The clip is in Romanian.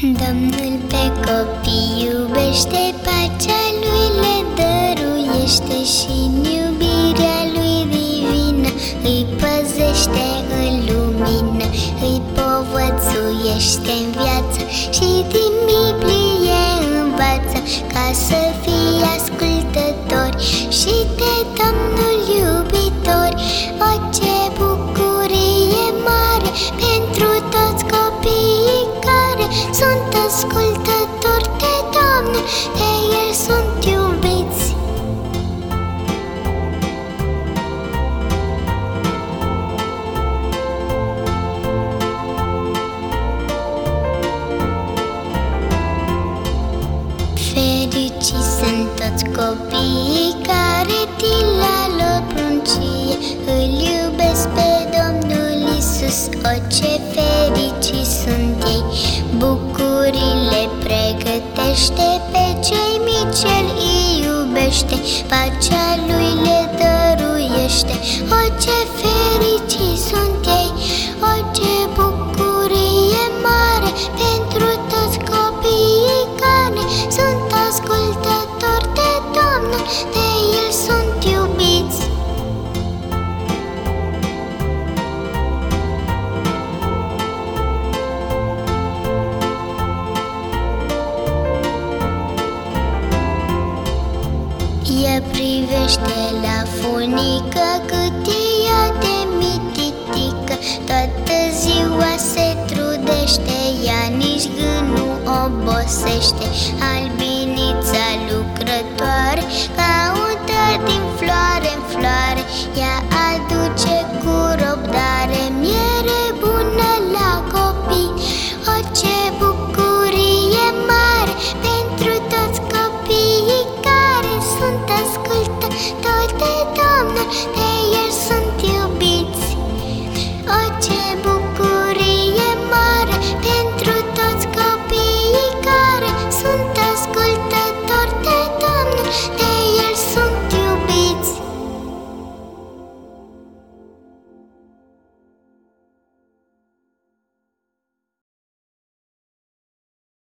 Domnul pe copii iubește, pacea lui le dăruiește și în iubirea lui divină. Îi păzește în lumină, îi povățuiește în viață și din Biblie învață ca să fii ascultători și de Domnul sunt ascultători de Domnul, de El sunt iubiți. Fericiți sunt toți copiii care din la lor pruncie Îl iubesc iubește Pacea lui privește la funică cât e ea de mititică. Toată ziua se trudește, ea nici gând nu obosește. Al there